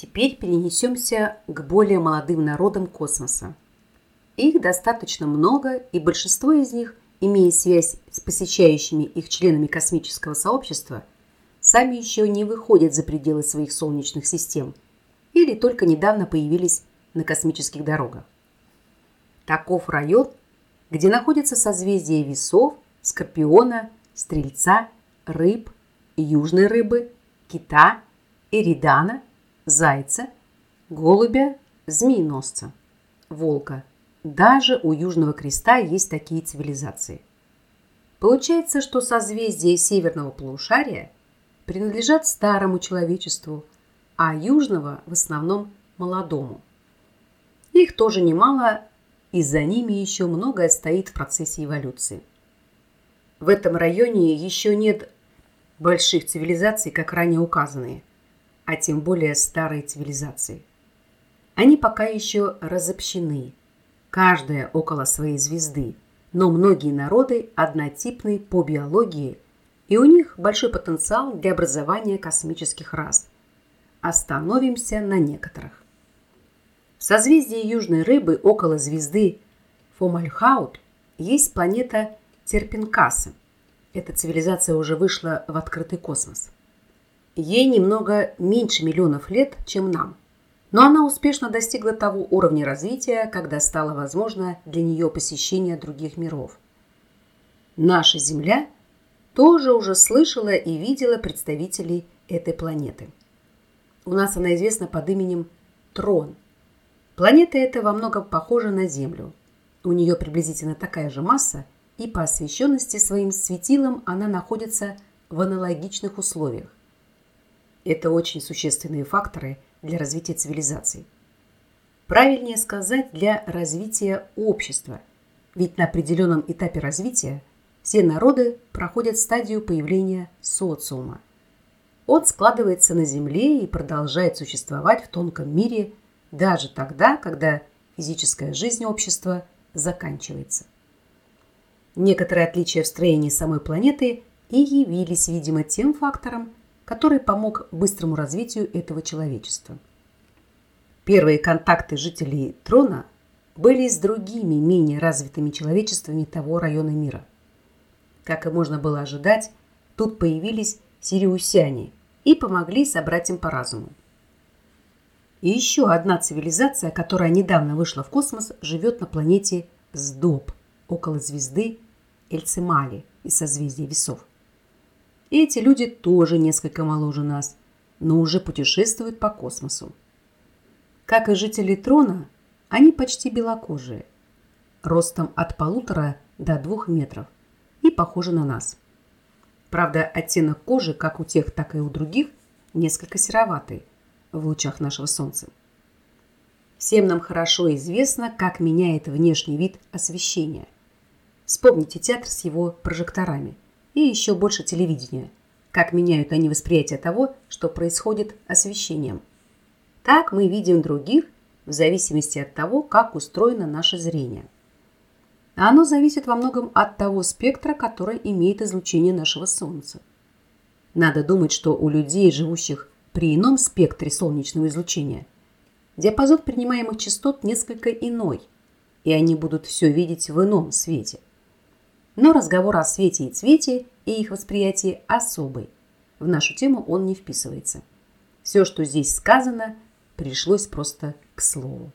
Теперь перенесемся к более молодым народам космоса. Их достаточно много, и большинство из них, имея связь с посещающими их членами космического сообщества, сами еще не выходят за пределы своих солнечных систем или только недавно появились на космических дорогах. Таков район, где находятся созвездия весов, скорпиона, стрельца, рыб, южной рыбы, кита, эридана, зайца, голубя, змееносца, волка. Даже у Южного Креста есть такие цивилизации. Получается, что созвездия северного полушария принадлежат старому человечеству, а южного в основном молодому. Их тоже немало, и за ними еще многое стоит в процессе эволюции. В этом районе еще нет больших цивилизаций, как ранее указанные, а тем более старые цивилизации. Они пока еще разобщены, каждая около своей звезды, но многие народы однотипны по биологии, и у них большой потенциал для образования космических рас. Остановимся на некоторых. В созвездии Южной Рыбы около звезды Фомальхаут есть планета Терпинкасы. Эта цивилизация уже вышла в открытый космос. Ей немного меньше миллионов лет, чем нам. Но она успешно достигла того уровня развития, когда стало возможно для нее посещение других миров. Наша Земля тоже уже слышала и видела представителей этой планеты. У нас она известна под именем Трон. Планета эта во многом похожа на Землю. У нее приблизительно такая же масса, и по освещенности своим светилом она находится в аналогичных условиях. Это очень существенные факторы для развития цивилизаций. Правильнее сказать, для развития общества. Ведь на определенном этапе развития все народы проходят стадию появления социума. Он складывается на Земле и продолжает существовать в тонком мире даже тогда, когда физическая жизнь общества заканчивается. Некоторые отличия в строении самой планеты и явились, видимо, тем фактором, который помог быстрому развитию этого человечества. Первые контакты жителей Трона были с другими, менее развитыми человечествами того района мира. Как и можно было ожидать, тут появились сириусяне и помогли собратьям по разуму. И еще одна цивилизация, которая недавно вышла в космос, живет на планете Сдоб, около звезды Эльцемали из созвездия весов. Эти люди тоже несколько моложе нас, но уже путешествуют по космосу. Как и жители Трона, они почти белокожие, ростом от полутора до двух метров и похожи на нас. Правда, оттенок кожи, как у тех, так и у других, несколько сероватый в лучах нашего Солнца. Всем нам хорошо известно, как меняет внешний вид освещения – Вспомните театр с его прожекторами и еще больше телевидения. Как меняют они восприятие того, что происходит освещением. Так мы видим других в зависимости от того, как устроено наше зрение. А оно зависит во многом от того спектра, который имеет излучение нашего Солнца. Надо думать, что у людей, живущих при ином спектре солнечного излучения, диапазон принимаемых частот несколько иной, и они будут все видеть в ином свете – но разговор о свете и цвете и их восприятии особый. В нашу тему он не вписывается. Все, что здесь сказано, пришлось просто к слову.